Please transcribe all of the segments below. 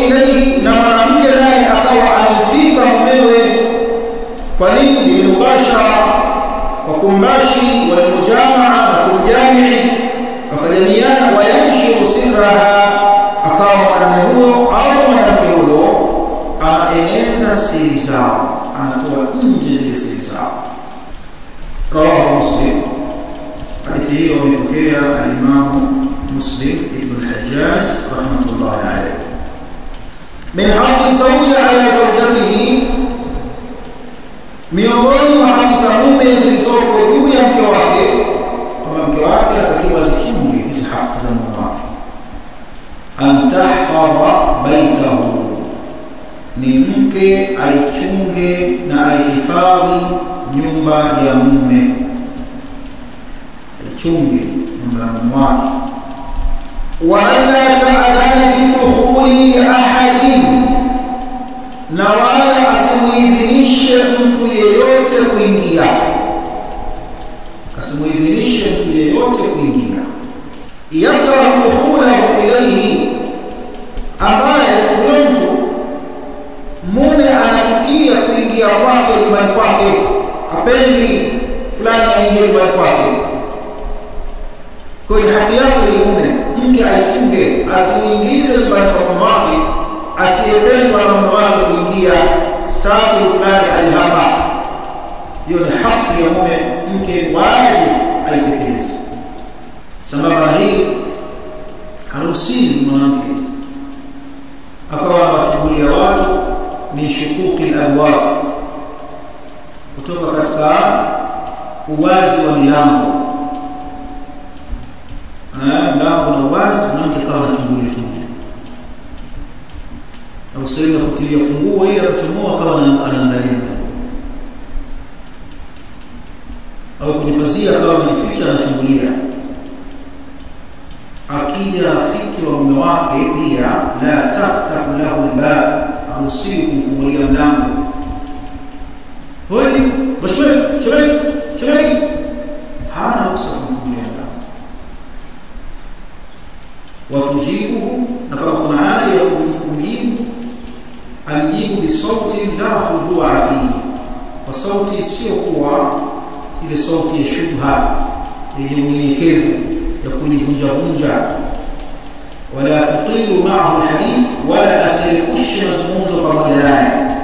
ilaihi, na mwanamke naye akawa anamfika mumewe kwa paliku bilmubashara wa kumbashiri walmujamaa na kumjamii wakajamiana, wayamshiru sirraha, akawa mwanamme huyo au mwanamke huyo anaeneza siri zao, anatoa nje zile siri zao. Rawahu Muslim. Hadithi hiyo min haqqi saudi ala zawjatihi miongoni mwa haki za mume zilizopo juu ya mke wake kwamba mke wake atakiwa zichunge hizi haki za mume wake an tahfadha baitahu ni mke aichunge na aihifadhi nyumba ya mume aichunge nyumba ya mume wake وأن لا تأذن بالدخول لأحد na wala asimuidhinishe mtu yeyote kuingia asimuidhinishe mtu yeyote kuingia yakrahu dukhulahu ilaihi ambaye huyo mtu mume anachukia kuingia kwake nyumbani kwake apendi fulani aingie nyumbani kwake kweli haki mke aichunge asimuingize nyumbani kwa mume wake asiyependwa na mume wake kuingia stafu fulani alihapa hiyo ni haki ya mume mke wajibu aitekeleze sababu na hili haruhusiwi mwanamke akawa anawachungulia watu min shukuki labwab kutoka katika uwazi wa milango لا Navazi mwanamke kama anachungulia chungulia au sehemu ya kutilia funguo ili akachomoa kama anaangalia au kwenye pazia kama amejificha anachungulia akija rafiki wa mume wake pia la taftahu lahu lbab haruhusiwi kumfungulia mlango hodi bashmani shemani shemani يجيبهم نقرا القران يقول اجيب اجيب بصوت لا خضوع فيه وصوت سيقوى الى صوت الشبهه اللي يملكه يكون فنجا فنجا ولا تطيل معه الحديث ولا تسرفش مزمون زبا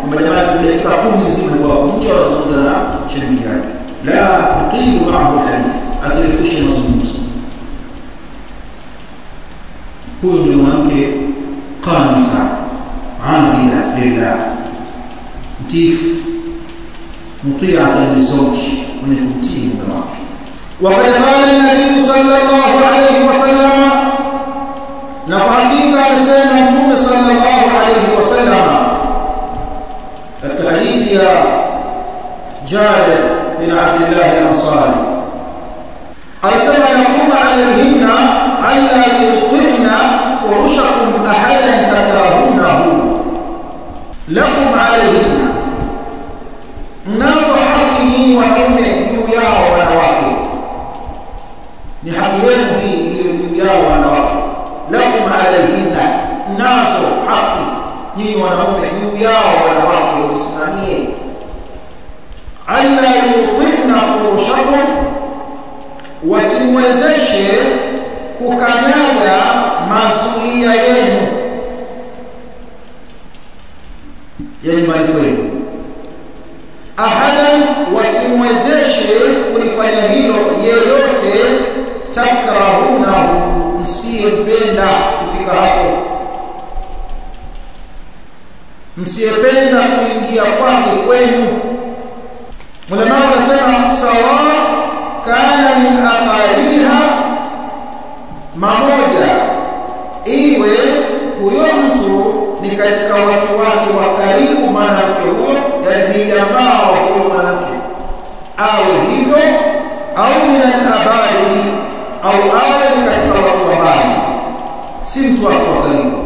ومجمع الدكتة قم يزيبه بواقم جرز مدنى شنجيان لا تطيل معه الحديث أسرفش مزمون زبا huyu ndio mwanamke qanita abida lillah mtiifu mutiatan lizauji mwenye kumtii mume wake وقد قال النبي صلى الله عليه وسلم نقحقيك أنسان متوم صلى الله عليه وسلم katika hadithi ya Jabir bin Abdullah al-Ansari alisema yakuna alayhinna alla ya nyumbani kwenu ahadan wasimwezeshe kulifanya hilo yeyote takrahuna msiyependa kufika hapo msiyependa kuingia kwake kwenu mulamaa wanasema sawa kana min aqaribiha mamoja jamaa wa huyo mwanamke awe hivyo au min alabadili au awe ni katika watu wa si mtu wake wa karibu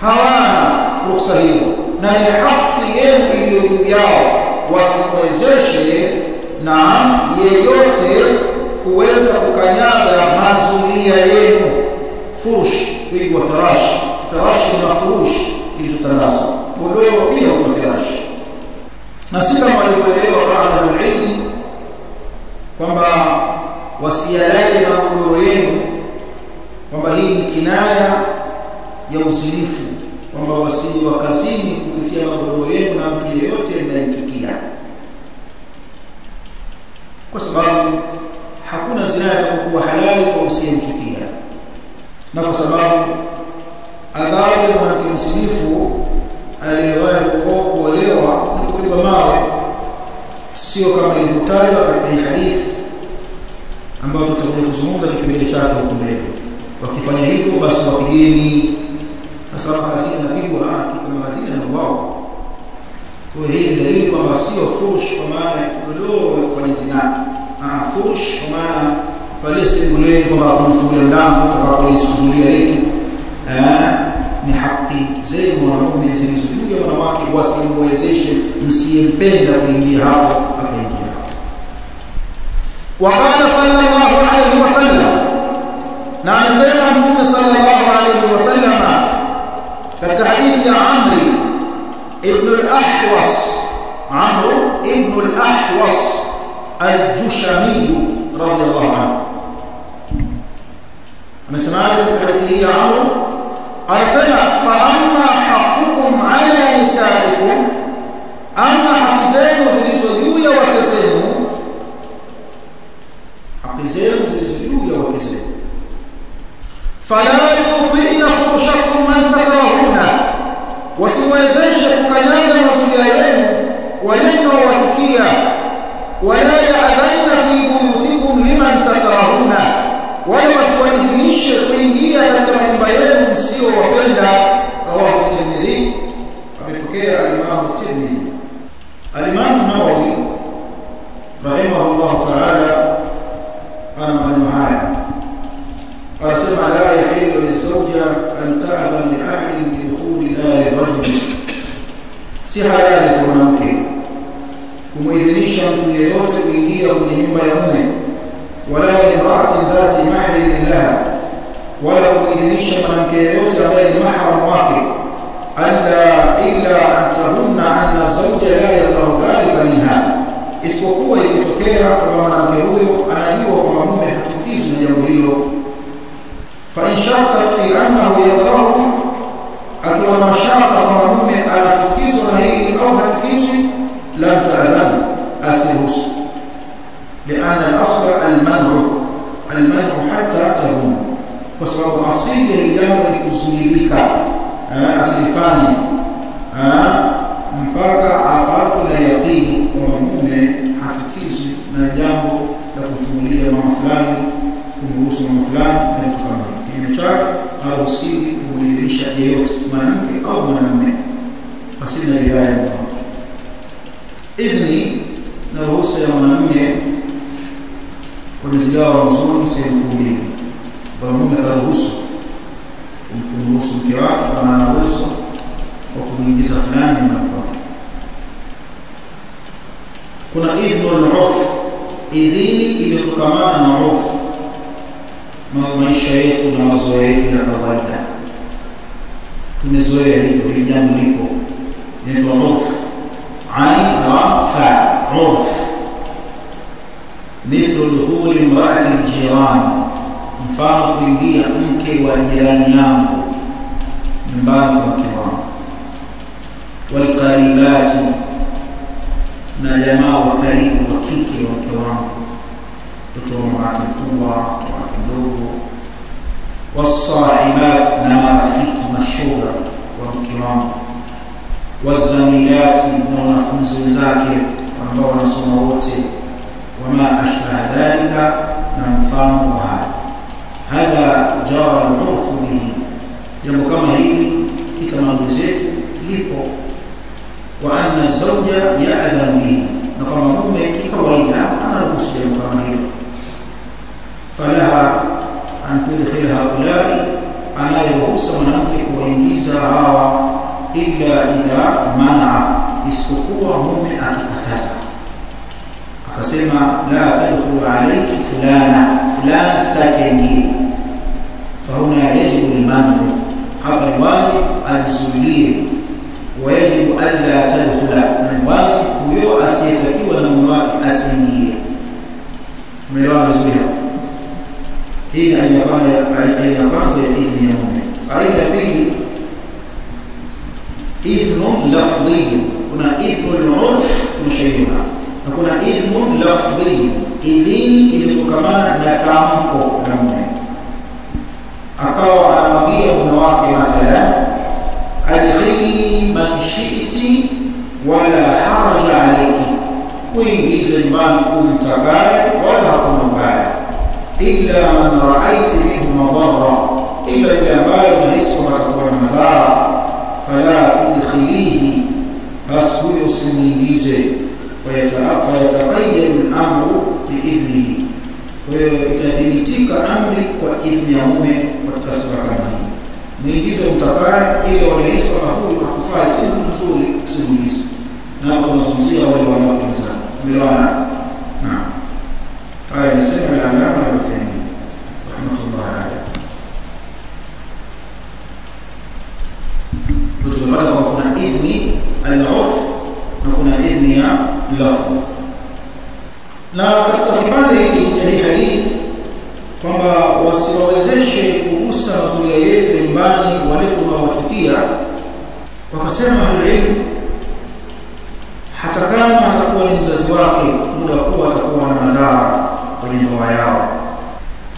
hawana ruksa hiyo na ni haki yenu iliyo juu yao wasimwezeshe na yeyote kuweza kukanyaga mazulia yenu furush wingi wa firashi firashi ni mafurushi kilichotandazwa godoro pia ni firashi na si kama walivyoelewa baadhi ya ilmu kwamba wasialale na godoro yenu kwamba hii ni kinaya ya usilifu kwamba wa kazini kupitia magodoro yenu na mtu yeyote anayemchukia kwa sababu hakuna zina itakokuwa halali kwa usiyemchukia na kwa sababu asili inapigwa kama mazini na mwao. Kwa hiyo ni dalili kwamba sio furush kwa maana ya kigodoro na kufanya zina. Ah, furush kwa maana pale sebule kwamba kumfulia ndani kutoka kwenye suzulia letu. Eh, ni haki zenu wanaume zilizo juu wanawake, wasimwezeshe msiyempenda kuingia hapo akaingia hapo. sallallahu alayhi wasallam, na anasema Mtume sallallahu alayhi wasallam كحديث عمرو ابن الأحوص عمرو ابن الأحوص الجشمي رضي الله عنه أنا سمعت يا عمرو أنا سمع فأما حقكم على نسائكم أما حق zenu في juu ya wake zenu haki zenu zilizo juu ya wake zenu lakum shakru man takrahuna wasiwezeshe kukanyaga mazingira yenu wale mnaowachukia wala adhaina fi ambaye ni الا الا ان تهن عن الزوج لا zawja ذلك منها dhalika minha isipokuwa ikitokea kwamba mwanamke huyo anajua kwamba mume hachukizwi na jambo hilo fa in fi annahu yadrahu akiwa na mashaka kwamba mume anachukizwa na hili au hachukizwi Mentre vediamo eh, eh, che kusuilika asilifanye mpaka apatwe na yakini kwamba mume hatukizwi na jambo la kumfumulia mama fulani, kumruhusu mama fulani na vitu kama hivyo. Kinyume chake haruhusiwi kumwidhinisha yeyote, mwanamke au mwanamume, pasina ridhaa ya mwanamke. Idhni na ruhusa ya mwanamume wamezigawa wazoni sehemu kuu mbili. Mwanamume karuhusu kumhusu mke wake, kwa maana uwezo wa kumuingiza fulani na kwake. Kuna idhnu al urf, idhini iliyotokamana na urf, maisha yetu na mazoea yetu ya kawaida. Tumezoea hivyo, hili jambo lipo, inaitwa urf. Ain ra fa, urf. Mithlu dukhuli imraati ljiran, mfano kuingia mke wa jirani yangu جمال وكرام والقريبات ما جماع وكريم وكيك وكرام بتوع معك القوة معك اللوغو والصاحبات ما رفيق مشهورة وكرام والزميلات نونا فنزل زاكي وانبو نصموتي وما أشبه ذلك نمفان وهذا هذا جار العرف به jambo kama hili kitamaduni zetu lipo wa anna zawja ya'dhanu bihi na kwamba mume kikawaida anaruhusu jambo kama hilo falaha an tudkhil haulai anayeruhusa mwanamke kuwaingiza hawa illa idha manaa isipokuwa mume akikataza akasema la tadkhulu alayki fulana fulana sitaki ingie fahuna yajibu lmanu عبر الواجب على الزولية ويجب ألا تدخل الواجب huyo asiyetakiwa na mume wake asiingie umeelewa vizuri hapo hii ni aina ya aina ya kwanza ya idhni ya mume aina ya pili idhnu lafdhi kuna idhnu urf tunashaiona na kuna idhnu lafdhi idhini imetokana na tamko la mume أكاو على ربيع النواقي مثلا ألغي من شئت ولا حرج عليك وإنجيز المال كنت قائل ولا كنت قائل إلا من رأيت منه مضرة إلا إلا قائل رزقك طول مذارة فلا تدخليه بس هو يسمي يسمينجيزه فيتغير الأمر بإذنه ويتثبتك أمري وإذن يومه katika sura kama hii. Niingize mtakaye ili wanahisi kwamba huyu hakufai, si mtu mzuri, si mwizi. Na hapo tunazungumzia wale wanaopinzana. Tumeelewana? Naam. Haya ni sema ya alama ya Uthaymeen rahmatullah alayhi. Kwa tumepata kwamba kuna idhni al-urf na kuna idhni ya lafdh. Na katika Anasema ahlulilmu hata kama atakuwa ni mzazi wake, muda kuwa atakuwa na madhara kwenye ndoa yao,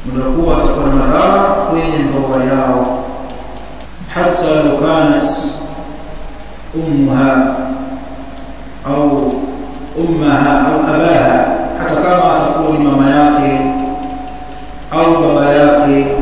muda kuwa atakuwa na madhara kwenye ndoa yao, hata law kanat ummuha au ummaha au abaha, hata kama atakuwa ni mama yake au baba yake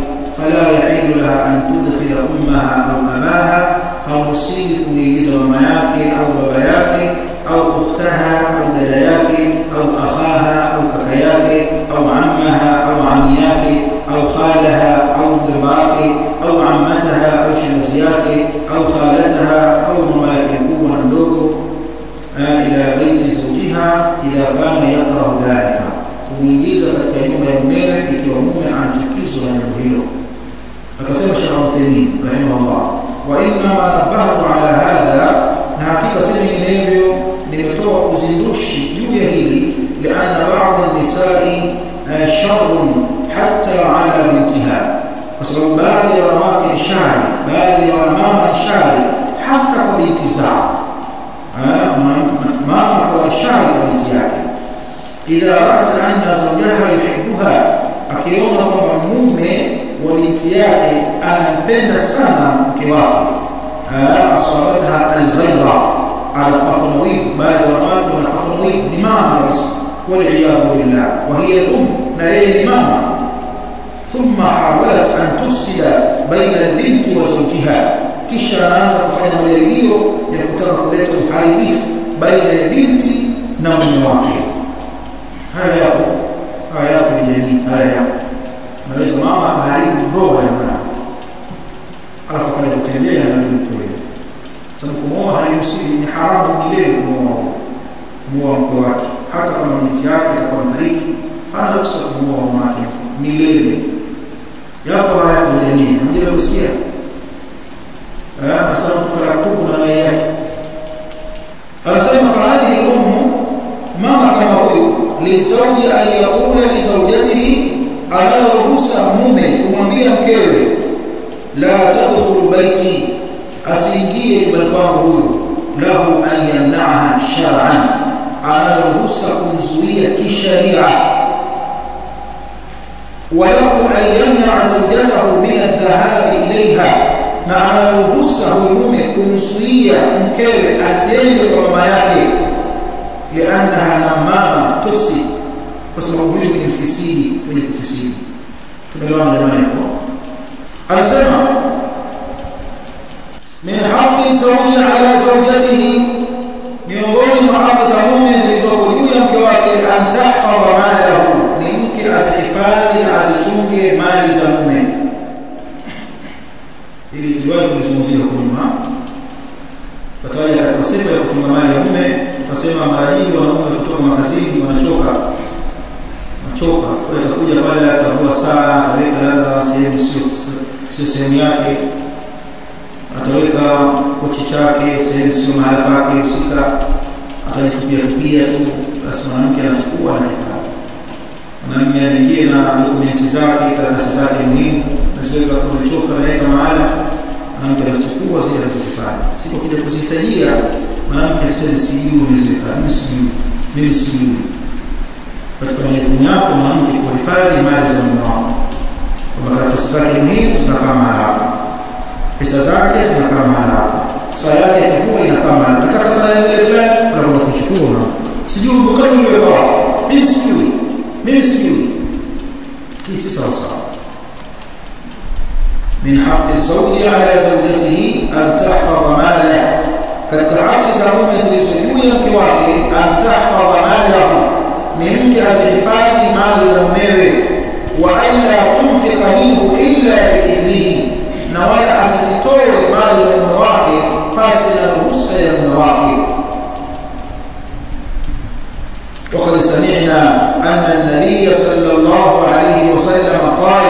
وسبب بعد الرواق الشعر بعد الرمام الشعري حتى قد انتزاع ما مقر الشعر قد انتياك إذا رأت أن زوجها يحبها أكيونا طبعا مهمة والانتياك أن بين السنة كواك أصابتها الغيرة على البطنويف بعد الرمام البطنويف لماذا بس والعياذ بالله وهي الأم لا هي الإمامة ثم حاولت ان تفسد بين البنت وزوجها kisha anaanza kufanya majaribio ya kutaka kuleta uharibifu baina ya binti na mume wake haya yapo haya yapo kwenye jamii haya yapo naweza mama kaharibu ndoa ya mwana alafu akaja kutembea na ndugu kweli sababu kumwoa hairuhusiwi ni haramu milele kumwoa kumwoa mke wake hata kama binti yake atakuwa amefariki hana ruhusa kumwoa mwanamke milele yapo haya kwa jamii unajua kusikia ah sana kutoka kubwa na haya yake anasema faadhi al-umm mama kama huyu lisawji aliyaqula li zawjatihi anayoruhusa mume kumwambia mkewe la tadkhulu baiti asiingie nyumbani kwangu huyu lahu an yamnaaha shar'an anayoruhusa kumzuia kisharia ويرجو أن يمنع زوجته من الذهاب إليها مع ما يبصه يومي كنسوية مكاوة أسيان لدرمياته لأنها لما تفسي قسم ربول من الفسيلي من الفسيلي تبدو أن يمنع يقول على سنة من حق الزوج على زوجته kuweka kochi chake sehemu sio mahali pake husika atajitupia tupia tu basi mwanamke anachukua na mwanamume anaingia na dokumenti zake karatasi zake muhimu na kwa tu na naweka mahali mwanamke anachukua zile anazifanya siko kija kuzihitajia mwanamke sasa ni sijui umeziweka ni sijui mimi sijui katika majukumu yako mwanamke kuhifadhi mali za mwanamke kwa kwamba karatasi zake muhimu zinakaa mahali hapa pesa zake zinakaa mahala swala yake kifua inakaa mahala nataka swala ile fulani unakwenda kuchukua na sijui mkono uliweka wapi mimi sijui mimi sijui hii si sawa sawa من حق الزوج على زوجته أن تحفظ ماله كالتحق سنوم يسلسلون يمكواك أن تحفظ ماله منك أسعفاك مال زميره وأن لا تنفق منه إلا بإذنه na wala asizitoe mali za mume wake pasi na ruhusa ya mume wake وقد سمعنا أن النبي صلى الله عليه وسلم قال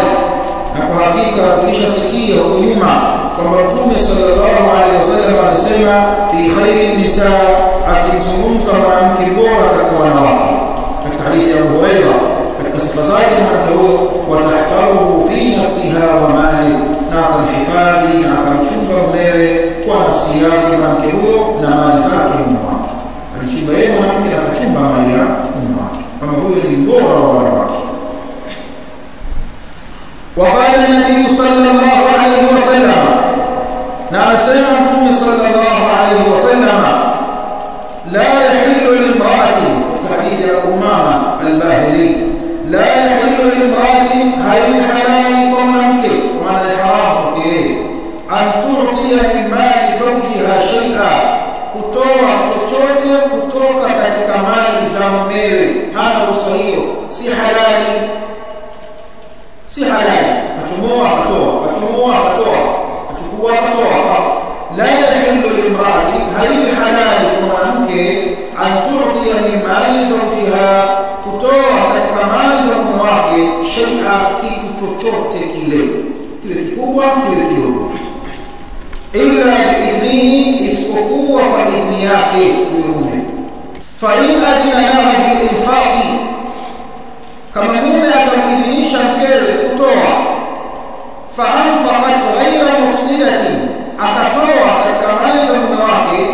نكو حقيقة كلش سكية وكنيما كما رتوم صلى الله عليه وسلم أمسيما في خير النساء أكن سنغمسا منامك البورة كتك ونواكي كتك حديث أبو هريرة مساكن هكروه وتحفره في نفسها وماله ناقم حفالي ناقم تشنبر ميري ونفسها كمان كروه نمال زاكي ونواكي هذه شبه ايه منامك لك تشنبر ماليا ونواكي فما هو لنبوه ونواكي وقال النبي صلى الله عليه وسلم نعم، ناسين أنتم صلى الله عليه وسلم لا يحل للمرأة قد قد يا أمامة الباهلين wakati haiwi halali kwa mwanamke kwa maana ni haramu kwake antutia min mali zawjiha shay'a kutoa chochote kutoka katika mali za mumewe hapo ruhusa hiyo si halali si halali kachomoa akatoa kachomoa akatoa shaia kitu chochote kile kile kikubwa kile kidogo illa biidhnihi isipokuwa kwa idhni yake huyo mume fa in adhina laha bilinfaqi kama mume atamuidhinisha mkewe kutoa fa anfaqat ghaira mufsidati akatoa katika mali za mume wake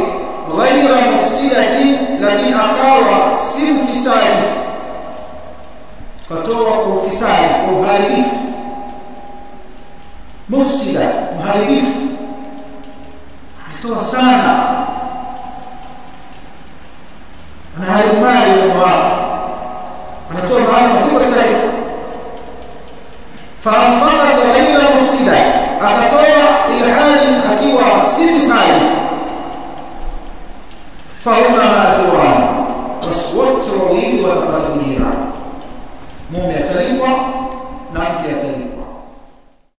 ghaira mufsidati lakini akawa si mfisadi katoa kwa ufisadi kwa uharibifu mufsida mharibifu ametoa sana anaharibu mali ya watu anatoa mali asipostahili faafaqat ghaira mufsida akatoa ilhali akiwa si fisadi fahuma majura wote wawili watapata